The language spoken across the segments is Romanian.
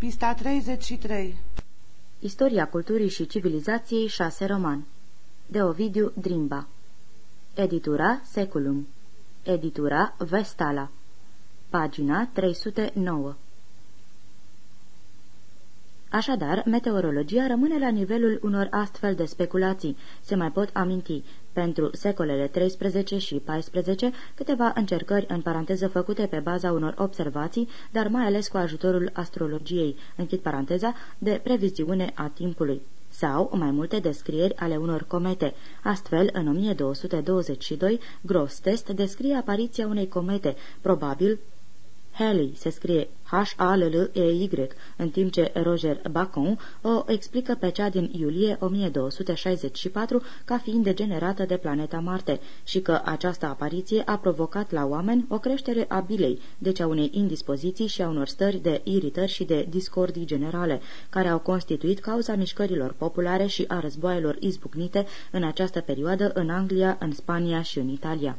Pista 33 Istoria culturii și civilizației 6 roman. De Ovidiu Drimba. Editura Seculum. Editura Vestala. Pagina 309 Așadar, meteorologia rămâne la nivelul unor astfel de speculații. Se mai pot aminti, pentru secolele 13 și 14, câteva încercări în paranteză făcute pe baza unor observații, dar mai ales cu ajutorul astrologiei, închid paranteza, de previziune a timpului sau mai multe descrieri ale unor comete. Astfel, în 1222, Grosseteste descrie apariția unei comete, probabil Halley se scrie H-A-L-L-E-Y, în timp ce Roger Bacon o explică pe cea din iulie 1264 ca fiind degenerată de planeta Marte și că această apariție a provocat la oameni o creștere a bilei, deci a unei indispoziții și a unor stări de iritări și de discordii generale, care au constituit cauza mișcărilor populare și a războaielor izbucnite în această perioadă în Anglia, în Spania și în Italia.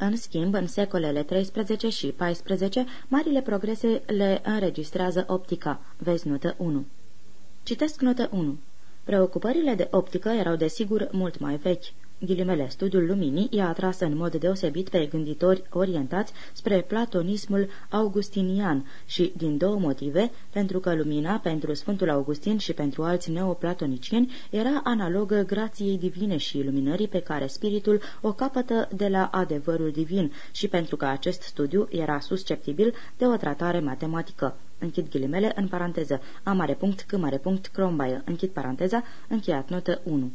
În schimb, în secolele 13 și 14, marile progrese le înregistrează optica. Vezi notă 1. Citesc notă 1. Preocupările de optică erau desigur mult mai vechi. Ghilimele, studiul luminii i-a atras în mod deosebit pe gânditori orientați spre platonismul augustinian și din două motive, pentru că lumina pentru Sfântul Augustin și pentru alți neoplatonicieni era analogă grației divine și iluminării pe care spiritul o capătă de la adevărul divin și pentru că acest studiu era susceptibil de o tratare matematică. Închid ghilimele în paranteză, a mare punct, c mare punct, crombaie, închid paranteza, încheiat notă 1.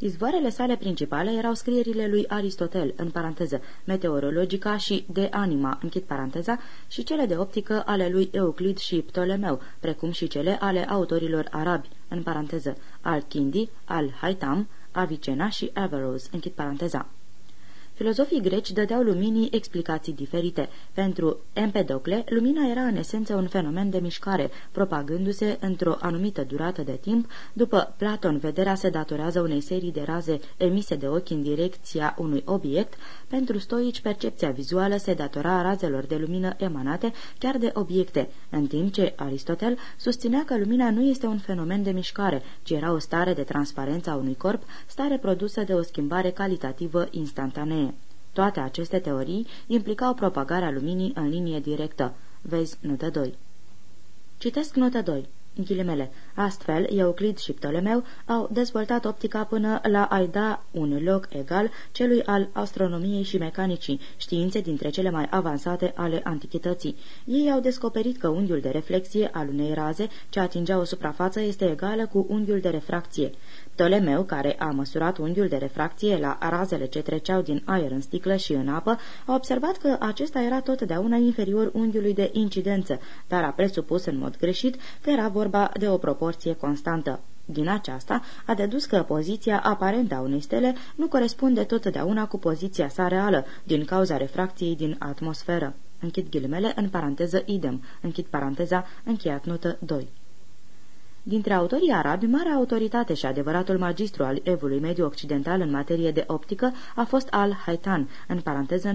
Izvoarele sale principale erau scrierile lui Aristotel, în paranteză, meteorologica și de anima, închid paranteza, și cele de optică ale lui Euclid și Ptolemeu, precum și cele ale autorilor arabi, în paranteză, al-Kindi, al-Haitam, Avicena și Averroes, închid paranteza. Filozofii greci dădeau luminii explicații diferite. Pentru Empedocle, lumina era în esență un fenomen de mișcare, propagându-se într-o anumită durată de timp. După Platon, vederea se datorează unei serii de raze emise de ochi în direcția unui obiect. Pentru stoici, percepția vizuală se datora razelor de lumină emanate chiar de obiecte, în timp ce Aristotel susținea că lumina nu este un fenomen de mișcare, ci era o stare de transparență a unui corp, stare produsă de o schimbare calitativă instantanee. Toate aceste teorii implicau propagarea luminii în linie directă. Vezi notă 2. Citesc notă 2. Ghilimele. Astfel, Euclid și Ptolemeu au dezvoltat optica până la a-i da un loc egal celui al astronomiei și mecanicii, științe dintre cele mai avansate ale antichității. Ei au descoperit că unghiul de reflexie al unei raze ce atingea o suprafață este egală cu unghiul de refracție. Ptolemeu, care a măsurat unghiul de refracție la razele ce treceau din aer în sticlă și în apă, a observat că acesta era totdeauna inferior unghiului de incidență, dar a presupus în mod greșit că era vorba de o proporție constantă. Din aceasta a dedus că poziția aparentă a unei stele nu corespunde totdeauna cu poziția sa reală, din cauza refracției din atmosferă. Închid ghilimele în paranteză idem. Închid paranteza, încheiat notă 2. Dintre autorii arabi, marea autoritate și adevăratul magistru al evului mediu occidental în materie de optică a fost al-Haitan, în paranteză 965-1039,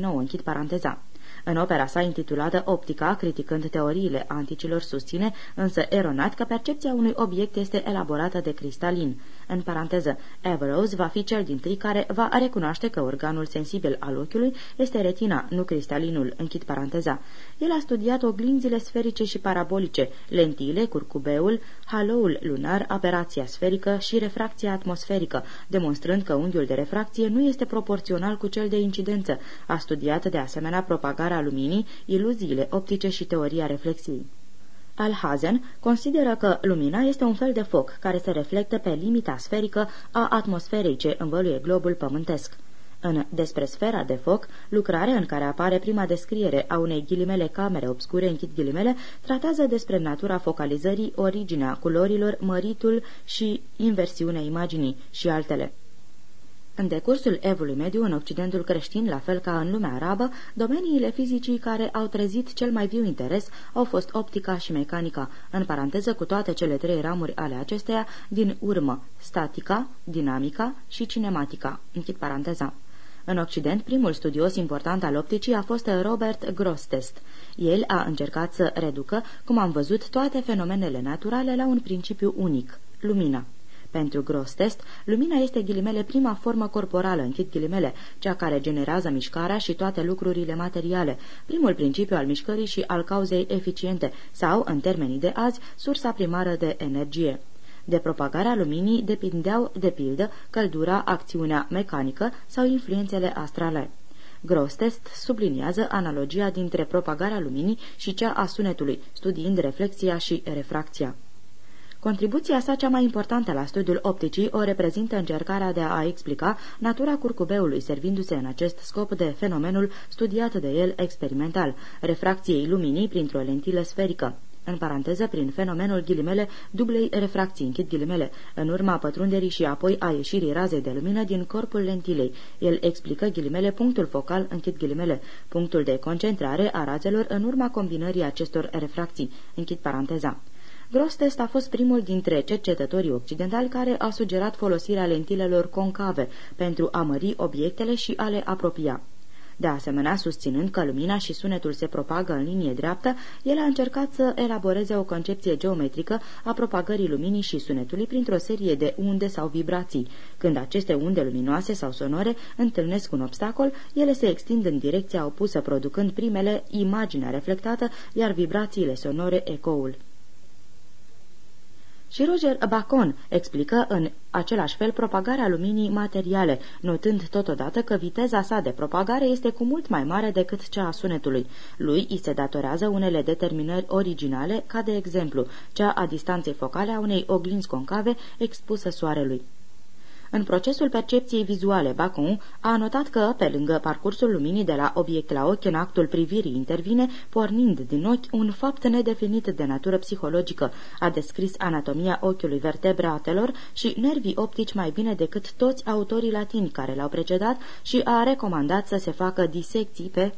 închid paranteza. În opera sa intitulată Optica, criticând teoriile anticilor, susține, însă eronat, că percepția unui obiect este elaborată de cristalin. În paranteză, Averroes va fi cel din tâi care va recunoaște că organul sensibil al ochiului este retina, nu cristalinul, închid paranteza. El a studiat oglinzile sferice și parabolice, lentile, curcubeul, haloul lunar, aberația sferică și refracția atmosferică, demonstrând că unghiul de refracție nu este proporțional cu cel de incidență. A studiat de asemenea propagarea luminii, iluziile optice și teoria reflexiei. Alhazen consideră că lumina este un fel de foc care se reflectă pe limita sferică a atmosferei ce învăluie globul pământesc. În Despre sfera de foc, lucrare în care apare prima descriere a unei ghilimele camere obscure, închid ghilimele, tratează despre natura focalizării, originea culorilor, măritul și inversiunea imaginii și altele. În decursul evului mediu, în Occidentul creștin, la fel ca în lumea arabă, domeniile fizicii care au trezit cel mai viu interes au fost optica și mecanica, în paranteză cu toate cele trei ramuri ale acesteia, din urmă, statica, dinamica și cinematica. Închid paranteza. În Occident, primul studios important al opticii a fost Robert Grosseteste. El a încercat să reducă, cum am văzut, toate fenomenele naturale la un principiu unic, lumina. Pentru Grostest, lumina este ghilimele prima formă corporală, închid ghilimele, cea care generează mișcarea și toate lucrurile materiale, primul principiu al mișcării și al cauzei eficiente, sau, în termenii de azi, sursa primară de energie. De propagarea luminii depindeau, de pildă, căldura, acțiunea mecanică sau influențele astrale. Grostest subliniază analogia dintre propagarea luminii și cea a sunetului, studiind reflexia și refracția. Contribuția sa cea mai importantă la studiul opticii o reprezintă încercarea de a explica natura curcubeului, servindu-se în acest scop de fenomenul studiat de el experimental, refracției luminii printr-o lentilă sferică în paranteză prin fenomenul ghilimele dublei refracții, închid ghilimele, în urma pătrunderii și apoi a ieșirii razei de lumină din corpul lentilei. El explică ghilimele punctul focal, închid ghilimele, punctul de concentrare a razelor în urma combinării acestor refracții, închid paranteza. Grostest a fost primul dintre cercetătorii occidentali care a sugerat folosirea lentilelor concave pentru a mări obiectele și a le apropia. De asemenea, susținând că lumina și sunetul se propagă în linie dreaptă, el a încercat să elaboreze o concepție geometrică a propagării luminii și sunetului printr-o serie de unde sau vibrații. Când aceste unde luminoase sau sonore întâlnesc un obstacol, ele se extind în direcția opusă, producând primele imaginea reflectată, iar vibrațiile sonore ecoul. Și Roger Bacon explică în același fel propagarea luminii materiale, notând totodată că viteza sa de propagare este cu mult mai mare decât cea a sunetului. Lui îi se datorează unele determinări originale, ca de exemplu cea a distanței focale a unei oglinzi concave expusă soarelui. În procesul percepției vizuale, Bacon a notat că, pe lângă parcursul luminii de la obiect la ochi în actul privirii intervine, pornind din ochi, un fapt nedefinit de natură psihologică. A descris anatomia ochiului vertebratelor și nervii optici mai bine decât toți autorii latini care l-au precedat și a recomandat să se facă disecții pe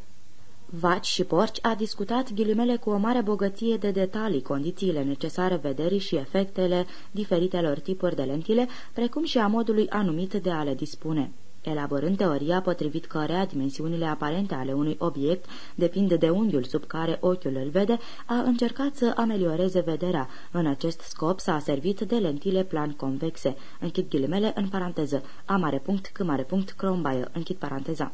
vaci și porci, a discutat ghilimele cu o mare bogăție de detalii, condițiile necesare vederii și efectele diferitelor tipuri de lentile, precum și a modului anumit de a le dispune. Elaborând teoria potrivit cărea dimensiunile aparente ale unui obiect depind de unghiul sub care ochiul îl vede, a încercat să amelioreze vederea. În acest scop s-a servit de lentile plan convexe. Închid ghilimele în paranteză. A mare punct, c mare punct, crombaie. Închid paranteza.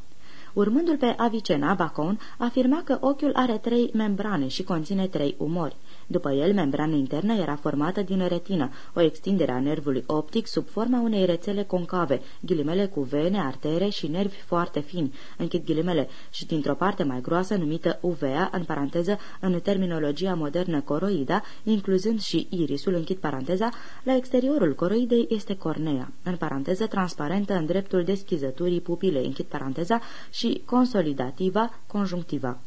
Urmându-l pe Avicena, Bacon afirma că ochiul are trei membrane și conține trei umori. După el, membrana internă era formată din retină, o extindere a nervului optic sub forma unei rețele concave, ghilimele cu vene, artere și nervi foarte fini, închid ghilimele, și dintr-o parte mai groasă numită uvea, în paranteză, în terminologia modernă coroida, incluzând și irisul, închid paranteza, la exteriorul coroidei este cornea, în paranteză transparentă în dreptul deschizăturii pupilei, închid paranteza, și consolidativa, conjunctiva.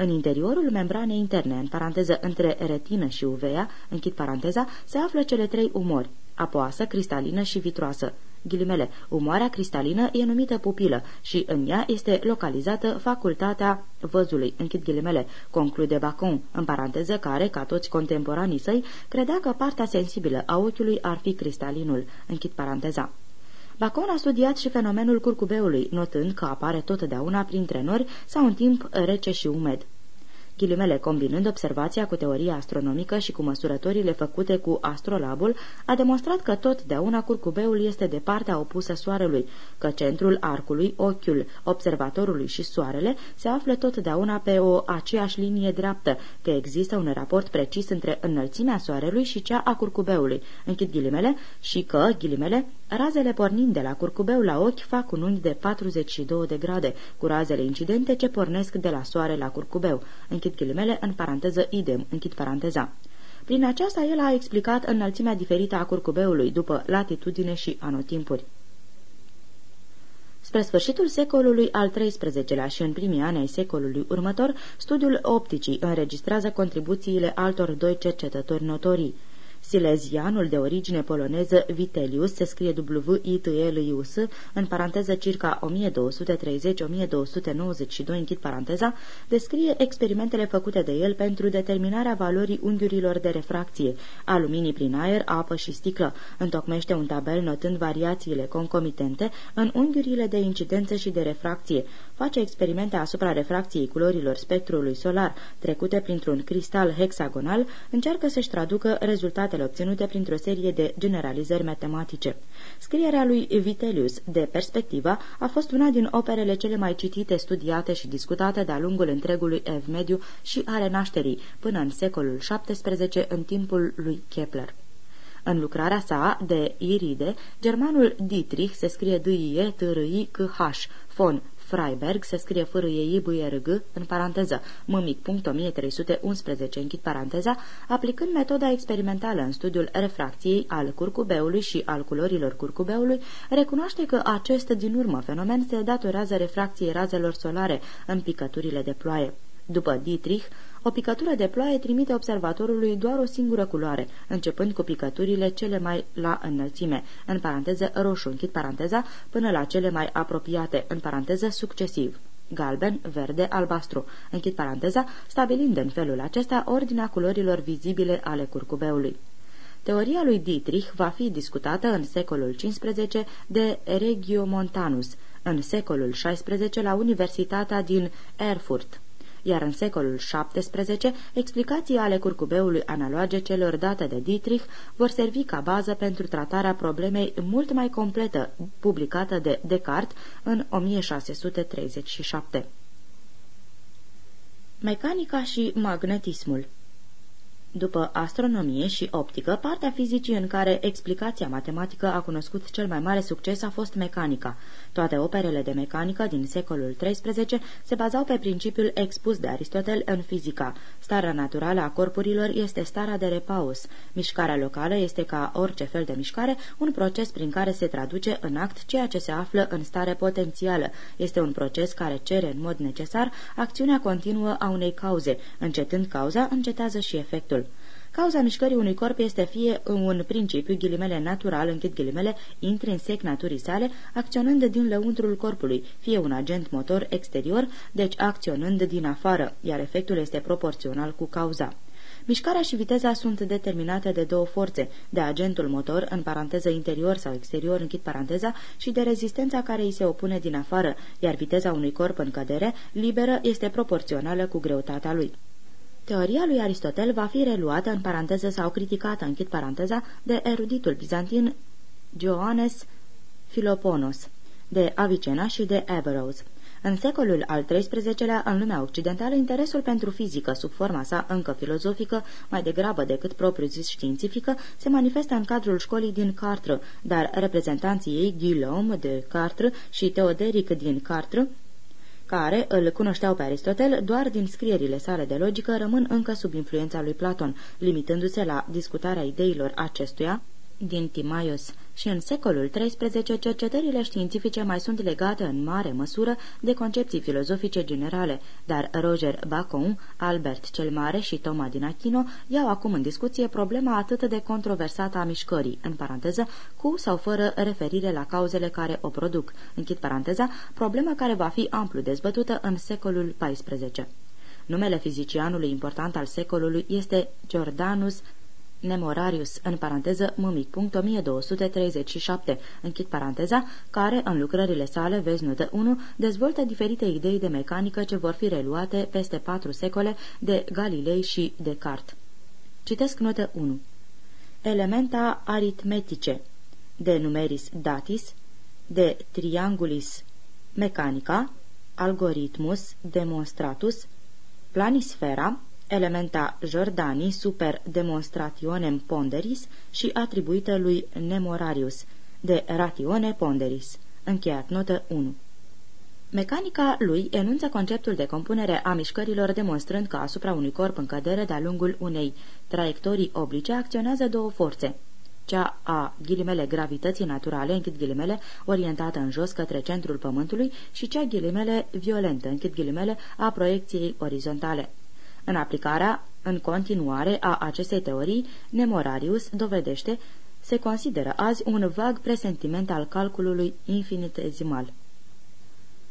În interiorul membranei interne, în paranteză între retină și uvea, închid paranteza, se află cele trei umori, apoasă, cristalină și vitroasă. Ghilimele, umoarea cristalină e numită pupilă și în ea este localizată facultatea văzului, închid ghilimele, conclude Bacon, în paranteză care, ca toți contemporanii săi, credea că partea sensibilă a ochiului ar fi cristalinul, închid paranteza. Bacon a studiat și fenomenul curcubeului, notând că apare totdeauna printre nori sau în timp rece și umed. Ghilimele combinând observația cu teoria astronomică și cu măsurătorile făcute cu astrolabul, a demonstrat că totdeauna curcubeul este de partea opusă soarelui, că centrul arcului, ochiul observatorului și soarele se află totdeauna pe o aceeași linie dreaptă, că există un raport precis între înălțimea soarelui și cea a curcubeului, închid ghilimele, și că, ghilimele, razele pornind de la curcubeu la ochi fac un unghi de 42 de grade, cu razele incidente ce pornesc de la soare la curcubeu, închid închid ghilimele, în paranteză idem, închid paranteza. Prin aceasta el a explicat înălțimea diferită a curcubeului după latitudine și anotimpuri. Spre sfârșitul secolului al XIII-lea și în primii ani ai secolului următor, studiul opticii înregistrează contribuțiile altor doi cercetători notorii, Silezianul de origine poloneză Vitelius se scrie W-I-T-L-I-U-S, în paranteză circa 1230-1292, închid paranteza, descrie experimentele făcute de el pentru determinarea valorii unghiurilor de refracție, aluminii prin aer, apă și sticlă. Întocmește un tabel notând variațiile concomitente în unghiurile de incidență și de refracție. Face experimente asupra refracției culorilor spectrului solar, trecute printr-un cristal hexagonal, încearcă să-și traducă rezultatele obținute printr-o serie de generalizări matematice. Scrierea lui Vitelius de Perspectiva a fost una din operele cele mai citite, studiate și discutate de-a lungul întregului Ev Mediu și ale nașterii, până în secolul XVII, în timpul lui Kepler. În lucrarea sa de Iride, germanul Dietrich se scrie d i e t r i c h von Freiberg se scrie fârâie g în paranteză, mâmic.1311, închid paranteza, aplicând metoda experimentală în studiul refracției al curcubeului și al culorilor curcubeului, recunoaște că acest din urmă fenomen se datorează refracției razelor solare în picăturile de ploaie. După Dietrich, o picătură de ploaie trimite observatorului doar o singură culoare, începând cu picăturile cele mai la înălțime, în paranteză roșu, închid paranteza, până la cele mai apropiate, în paranteză succesiv galben, verde, albastru, închid paranteza, stabilind în felul acesta ordinea culorilor vizibile ale curcubeului. Teoria lui Dietrich va fi discutată în secolul XV de Regiomontanus, în secolul XVI la Universitatea din Erfurt iar în secolul XVII explicații ale curcubeului analoge celor date de Dietrich vor servi ca bază pentru tratarea problemei mult mai completă, publicată de Descartes în 1637. Mecanica și magnetismul după astronomie și optică, partea fizicii în care explicația matematică a cunoscut cel mai mare succes a fost mecanica. Toate operele de mecanică din secolul XIII se bazau pe principiul expus de Aristotel în fizica. Starea naturală a corpurilor este starea de repaus. Mișcarea locală este ca orice fel de mișcare, un proces prin care se traduce în act ceea ce se află în stare potențială. Este un proces care cere în mod necesar acțiunea continuă a unei cauze. Încetând cauza, încetează și efectul. Cauza mișcării unui corp este fie un principiu, ghilimele natural, închid ghilimele, intrinsec naturii sale, acționând din lăuntrul corpului, fie un agent motor exterior, deci acționând din afară, iar efectul este proporțional cu cauza. Mișcarea și viteza sunt determinate de două forțe, de agentul motor, în paranteză interior sau exterior, închid paranteza, și de rezistența care îi se opune din afară, iar viteza unui corp în cădere, liberă, este proporțională cu greutatea lui. Teoria lui Aristotel va fi reluată în paranteză sau criticată, închid paranteza, de eruditul bizantin Ioannes Philoponos, de Avicena și de Averroes. În secolul al XIII-lea, în lumea occidentală, interesul pentru fizică, sub forma sa încă filozofică, mai degrabă decât propriu-zis științifică, se manifestă în cadrul școlii din Cartre, dar reprezentanții ei, Guillaume de Cartre și Teoderic din Cartre, care îl cunoșteau pe Aristotel doar din scrierile sale de logică, rămân încă sub influența lui Platon, limitându-se la discutarea ideilor acestuia din Timaios și în secolul XIII cercetările științifice mai sunt legate în mare măsură de concepții filozofice generale, dar Roger Bacon, Albert cel Mare și Toma din Achino iau acum în discuție problema atât de controversată a mișcării, în paranteză, cu sau fără referire la cauzele care o produc, închid paranteza, problema care va fi amplu dezbătută în secolul XIV. Numele fizicianului important al secolului este Jordanus Nemorarius, în paranteză mâmic.1237, închid paranteza, care, în lucrările sale, vezi notă 1, dezvoltă diferite idei de mecanică ce vor fi reluate peste patru secole de Galilei și Descartes. Citesc notă 1. Elementa aritmetice de numeris datis, de triangulis mecanica, algoritmus demonstratus, planisfera, elementa Jordani super demonstrationem ponderis și atribuită lui Nemorarius, de ratione ponderis. Încheiat notă 1. Mecanica lui enunță conceptul de compunere a mișcărilor demonstrând că asupra unui corp în cădere de-a lungul unei traiectorii oblice acționează două forțe. Cea a ghilimele gravității naturale, închid ghilimele, orientată în jos către centrul pământului și cea ghilimele violentă, închid ghilimele, a proiecției orizontale. În aplicarea În continuare a acestei teorii, Nemorarius dovedește se consideră azi un vag presentiment al calculului infinitesimal.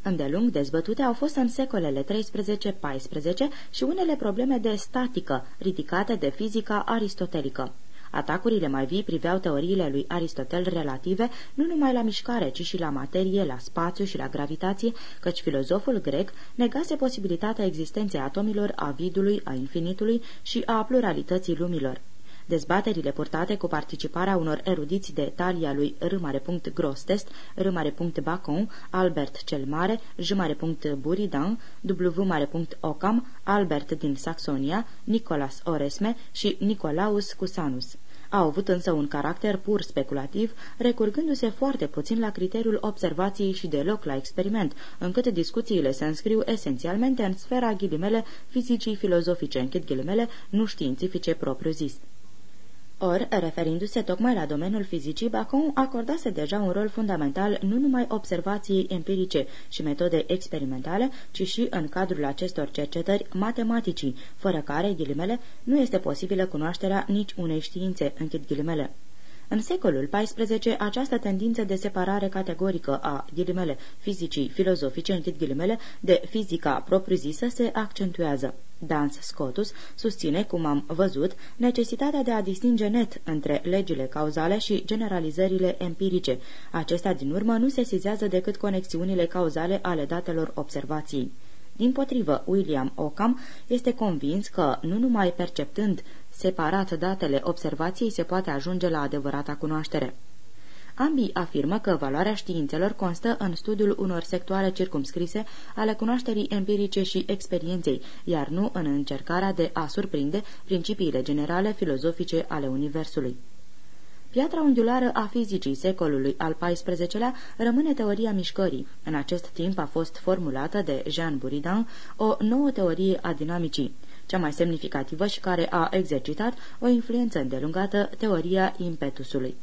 Îndelung dezbătute au fost în secolele 13-14 și unele probleme de statică ridicate de fizica aristotelică. Atacurile mai vii priveau teoriile lui Aristotel relative nu numai la mișcare, ci și la materie, la spațiu și la gravitație, căci filozoful grec negase posibilitatea existenței atomilor, a vidului, a infinitului și a pluralității lumilor. Dezbaterile purtate cu participarea unor erudiți de talia lui R. Grostest, R. Bacon, Albert cel Mare, J. Buridan, W. Ocam, Albert din Saxonia, Nicolas Oresme și Nicolaus Cusanus au avut însă un caracter pur speculativ, recurgându-se foarte puțin la criteriul observației și deloc la experiment, încât discuțiile se înscriu esențialmente în sfera ghilimele fizicii filozofice, închid ghilimele, nu științifice propriu-zis. Or, referindu-se tocmai la domeniul fizicii, Bacon acordase deja un rol fundamental nu numai observației empirice și metode experimentale, ci și în cadrul acestor cercetări matematicii, fără care, ghilimele, nu este posibilă cunoașterea nici unei științe, închid ghilimele. În secolul XIV, această tendință de separare categorică a ghilimele fizicii filozofice, închid ghilimele, de fizica propriu-zisă se accentuează. Dans Scotus susține, cum am văzut, necesitatea de a distinge net între legile cauzale și generalizările empirice. Acestea, din urmă, nu se sizează decât conexiunile cauzale ale datelor observației. Din potrivă, William Ockham este convins că, nu numai perceptând separat datele observației, se poate ajunge la adevărata cunoaștere. Ambii afirmă că valoarea științelor constă în studiul unor sectoare circumscrise ale cunoașterii empirice și experienței, iar nu în încercarea de a surprinde principiile generale filozofice ale Universului. Piatra unghiulară a fizicii secolului al XIV-lea rămâne teoria mișcării. În acest timp a fost formulată de Jean Buridan o nouă teorie a dinamicii, cea mai semnificativă și care a exercitat o influență îndelungată teoria impetusului.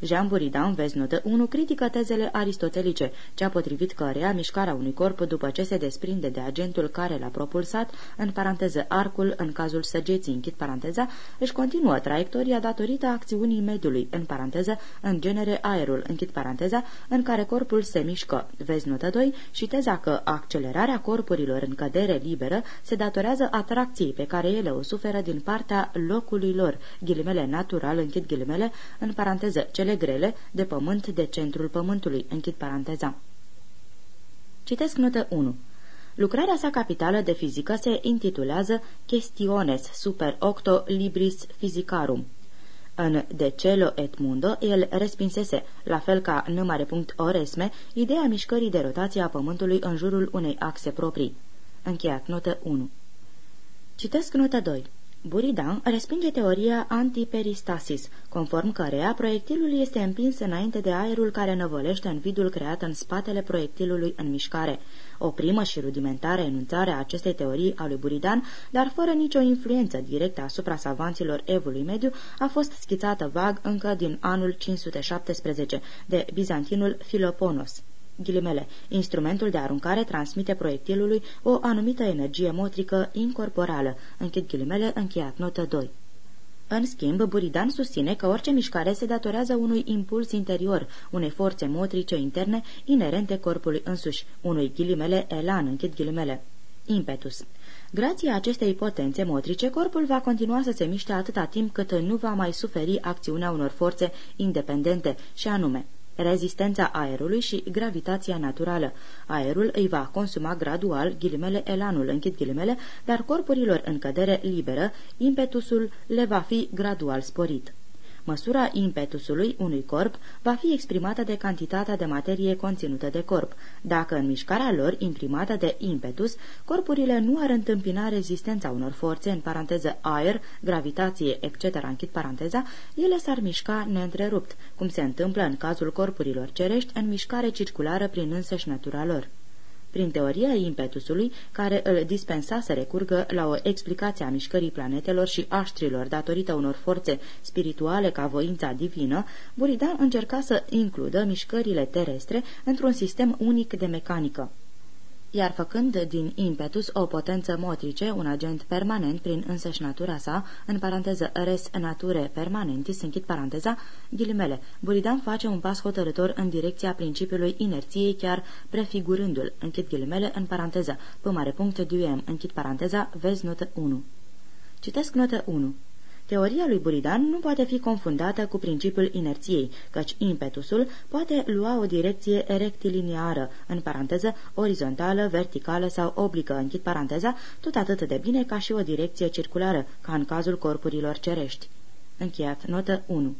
Jean Buridan, vezi notă 1, critică tezele aristotelice, cea potrivit căreia mișcarea unui corp după ce se desprinde de agentul care l-a propulsat, în paranteză arcul, în cazul săgeții, închid paranteza, își continuă traiectoria datorită acțiunii mediului, în paranteză, în genere aerul, închid paranteza, în care corpul se mișcă, vezi notă 2, și teza că accelerarea corpurilor în cădere liberă se datorează atracției pe care ele o suferă din partea locului lor, ghilimele natural, închid ghilimele, în paranteză, cele cele grele de pământ de centrul pământului. Închid paranteza. Citesc notă 1. Lucrarea sa capitală de fizică se intitulează Questiones super octo libris physicarum. În De Celo et Mundo, el respinsese, la fel ca N. Oresme, ideea mișcării de rotație a Pământului în jurul unei axe proprii. Încheiat notă 1. Citesc notă 2. Buridan respinge teoria antiperistasis, conform căreia proiectilul este împins înainte de aerul care năvălește în vidul creat în spatele proiectilului în mișcare. O primă și rudimentară enunțare a acestei teorii a lui Buridan, dar fără nicio influență directă asupra savanților evului mediu, a fost schițată vag încă din anul 517 de bizantinul Philoponos ghilimele, instrumentul de aruncare transmite proiectilului o anumită energie motrică incorporală, închid ghilimele, încheiat notă 2. În schimb, Buridan susține că orice mișcare se datorează unui impuls interior, unei forțe motrice interne inerente corpului însuși, unui ghilimele elan, închid ghilimele. Impetus. Grație acestei potențe motrice, corpul va continua să se miște atâta timp cât nu va mai suferi acțiunea unor forțe independente, și anume rezistența aerului și gravitația naturală. Aerul îi va consuma gradual ghilimele elanul, închid ghilimele, dar corpurilor în cădere liberă, impetusul le va fi gradual sporit. Măsura impetusului unui corp va fi exprimată de cantitatea de materie conținută de corp. Dacă în mișcarea lor imprimată de impetus, corpurile nu ar întâmpina rezistența unor forțe, în paranteză aer, gravitație, etc., închid paranteza, ele s-ar mișca neîntrerupt, cum se întâmplă în cazul corpurilor cerești în mișcare circulară prin însăși natura lor prin teoria impetusului, care îl dispensa să recurgă la o explicație a mișcării planetelor și aștrilor datorită unor forțe spirituale ca voința divină, Buridan încerca să includă mișcările terestre într-un sistem unic de mecanică. Iar făcând din impetus o potență motrice, un agent permanent prin însăși natura sa, în paranteză res nature permanentis, închid paranteza, ghilimele, Buridan face un pas hotărător în direcția principiului inerției, chiar prefigurându-l, închid ghilimele, în paranteză, p mare punct duem, închid paranteza, vezi notă 1. Citesc notă 1. Teoria lui Buridan nu poate fi confundată cu principiul inerției, căci impetusul poate lua o direcție rectilineară, în paranteză orizontală, verticală sau oblică, închid paranteza, tot atât de bine ca și o direcție circulară, ca în cazul corpurilor cerești. Încheiat notă 1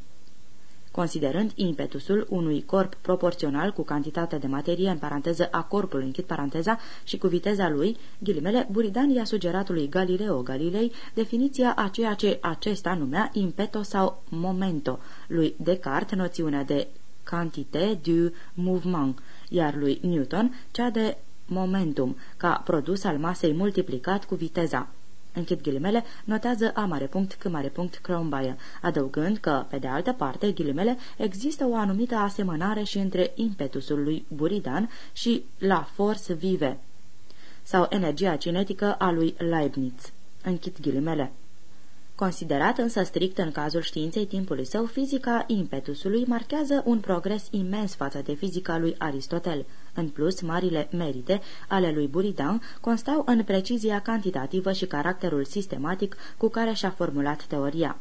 considerând impetusul unui corp proporțional cu cantitatea de materie, în paranteză a corpului, închid paranteza, și cu viteza lui, ghilimele, Buridan i-a sugerat lui Galileo Galilei definiția a ceea ce acesta numea impeto sau momento, lui Descartes noțiunea de quantité du mouvement, iar lui Newton cea de momentum, ca produs al masei multiplicat cu viteza închid ghilimele, notează A mare punct, C mare punct, Crombaie, adăugând că, pe de altă parte, ghilimele, există o anumită asemănare și între impetusul lui Buridan și la force vive, sau energia cinetică a lui Leibniz. Închid ghilimele. Considerat însă strict în cazul științei timpului său, fizica impetusului marchează un progres imens față de fizica lui Aristotel. În plus, marile merite ale lui Buridan constau în precizia cantitativă și caracterul sistematic cu care și-a formulat teoria.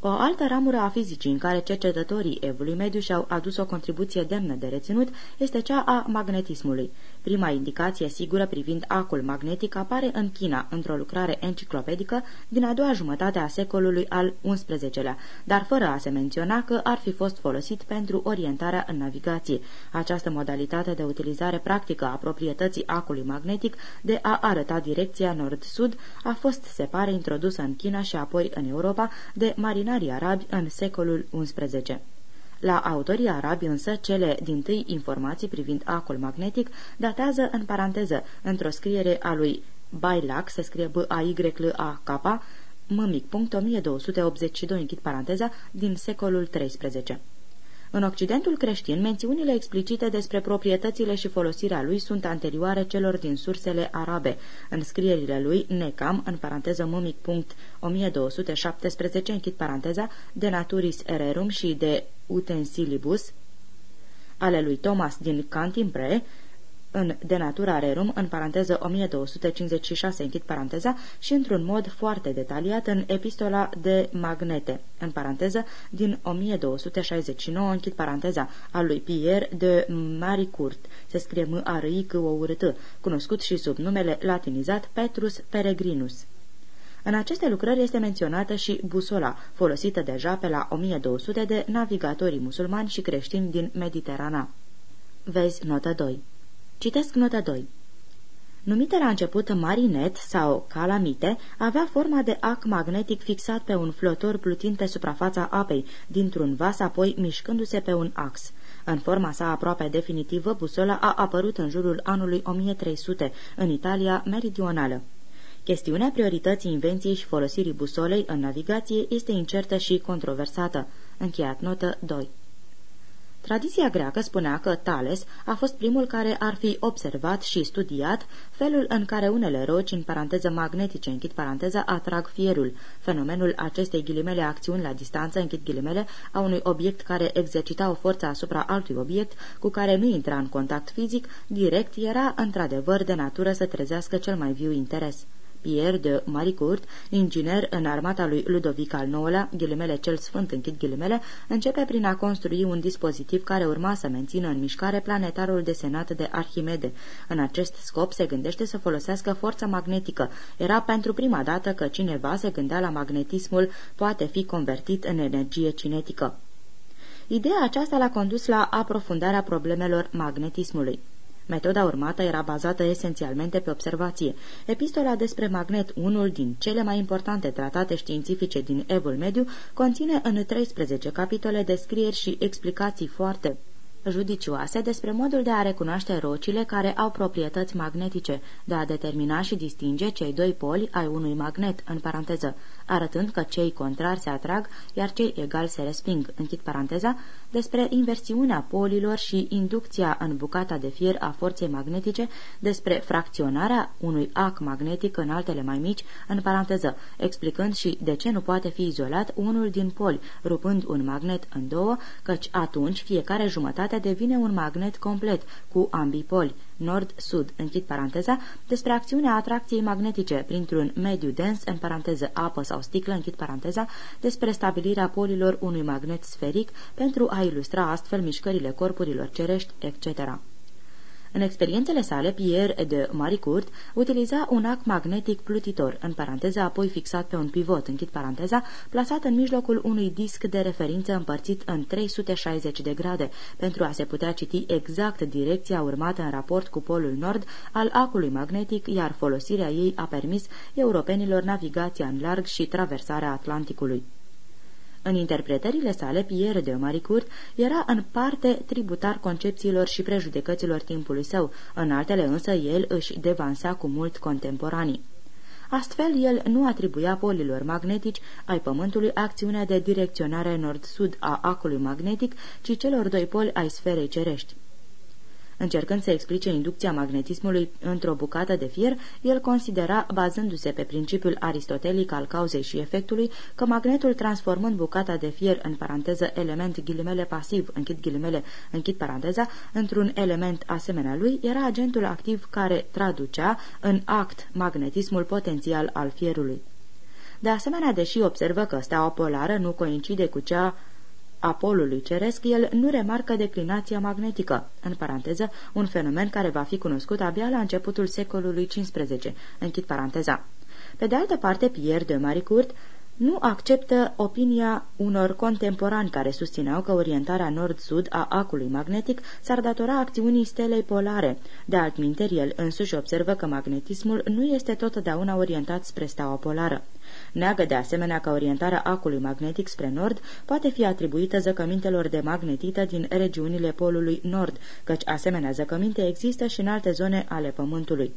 O altă ramură a fizicii în care cercetătorii evului mediu și-au adus o contribuție demnă de reținut este cea a magnetismului. Prima indicație sigură privind acul magnetic apare în China, într-o lucrare enciclopedică din a doua jumătate a secolului al XI-lea, dar fără a se menționa că ar fi fost folosit pentru orientarea în navigație. Această modalitate de utilizare practică a proprietății acului magnetic de a arăta direcția nord-sud a fost, se pare, introdusă în China și apoi în Europa de marinarii arabi în secolul XI. La autorii arabi însă, cele din tâi informații privind acul magnetic datează în paranteză, într-o scriere a lui Bailac, se scrie B-A-Y-L-A-K, mâmic punct 1282, închid paranteza, din secolul XIII. În Occidentul creștin, mențiunile explicite despre proprietățile și folosirea lui sunt anterioare celor din sursele arabe. În scrierile lui, Necam, în paranteză mumic punct 1217, închid paranteza, de Naturis Ererum și de Utensilibus, ale lui Thomas din Cantimbre, în De Natura Rerum, în paranteză 1256, închid paranteza, și într-un mod foarte detaliat în Epistola de Magnete, în paranteză, din 1269, închid paranteza, al lui Pierre de Maricourt, se scrie m a r i c o u r t cunoscut și sub numele latinizat Petrus Peregrinus. În aceste lucrări este menționată și busola, folosită deja pe la 1200 de navigatorii musulmani și creștini din Mediterana. Vezi notă 2. Citesc notă 2. Numită la început marinet sau calamite, avea forma de ac magnetic fixat pe un flotor plutind pe suprafața apei, dintr-un vas apoi mișcându-se pe un ax. În forma sa aproape definitivă, busola a apărut în jurul anului 1300, în Italia meridională. Chestiunea priorității invenției și folosirii busolei în navigație este incertă și controversată. Încheiat notă 2. Tradiția greacă spunea că Tales a fost primul care ar fi observat și studiat felul în care unele roci, în paranteză magnetice, închid paranteza, atrag fierul. Fenomenul acestei ghilimele acțiuni la distanță, închid ghilimele, a unui obiect care exercita o forță asupra altui obiect cu care nu intra în contact fizic, direct era într-adevăr de natură să trezească cel mai viu interes. Pierre de Maricourt, inginer în armata lui Ludovic al IX-lea, ghilimele cel sfânt închid ghilimele, începe prin a construi un dispozitiv care urma să mențină în mișcare planetarul desenat de Arhimede. În acest scop se gândește să folosească forța magnetică. Era pentru prima dată că cineva se gândea la magnetismul poate fi convertit în energie cinetică. Ideea aceasta l-a condus la aprofundarea problemelor magnetismului. Metoda urmată era bazată esențialmente pe observație. Epistola despre magnet, unul din cele mai importante tratate științifice din Evul Mediu, conține în 13 capitole descrieri și explicații foarte judicioase despre modul de a recunoaște rocile care au proprietăți magnetice, de a determina și distinge cei doi poli ai unui magnet, în paranteză, arătând că cei contrari se atrag, iar cei egali se resping, închid paranteza, despre inversiunea polilor și inducția în bucata de fier a forței magnetice, despre fracționarea unui ac magnetic în altele mai mici, în paranteză, explicând și de ce nu poate fi izolat unul din poli, rupând un magnet în două, căci atunci fiecare jumătate devine un magnet complet, cu ambii poli nord-sud, închid paranteza, despre acțiunea atracției magnetice printr-un mediu dens, în paranteză apă sau sticlă, închid paranteza, despre stabilirea polilor unui magnet sferic pentru a ilustra astfel mișcările corpurilor cerești, etc. În experiențele sale, Pierre de Maricourt utiliza un ac magnetic plutitor, în paranteză apoi fixat pe un pivot, închid paranteza, plasat în mijlocul unui disc de referință împărțit în 360 de grade, pentru a se putea citi exact direcția urmată în raport cu polul nord al acului magnetic, iar folosirea ei a permis europenilor navigația în larg și traversarea Atlanticului. În interpretările sale, Pierre de Maricourt era în parte tributar concepțiilor și prejudecăților timpului său, în altele însă el își devansa cu mult contemporanii. Astfel, el nu atribuia polilor magnetici ai Pământului acțiunea de direcționare nord-sud a acului magnetic, ci celor doi poli ai sferei cerești. Încercând să explice inducția magnetismului într-o bucată de fier, el considera, bazându-se pe principiul aristotelic al cauzei și efectului, că magnetul transformând bucata de fier în paranteză element ghilimele pasiv, închid ghilimele, închid paranteza, într-un element asemenea lui, era agentul activ care traducea în act magnetismul potențial al fierului. De asemenea, deși observă că steaua polară nu coincide cu cea a polului ceresc, el nu remarcă declinația magnetică, în paranteză, un fenomen care va fi cunoscut abia la începutul secolului XV, închid paranteza. Pe de altă parte, Pierre de Maricourt nu acceptă opinia unor contemporani care susțineau că orientarea nord-sud a acului magnetic s-ar datora acțiunii stelei polare. De altminteri, el însuși observă că magnetismul nu este totdeauna orientat spre steaua polară. Neagă de asemenea că orientarea acului magnetic spre nord poate fi atribuită zăcămintelor de magnetită din regiunile polului nord, căci asemenea zăcăminte există și în alte zone ale Pământului.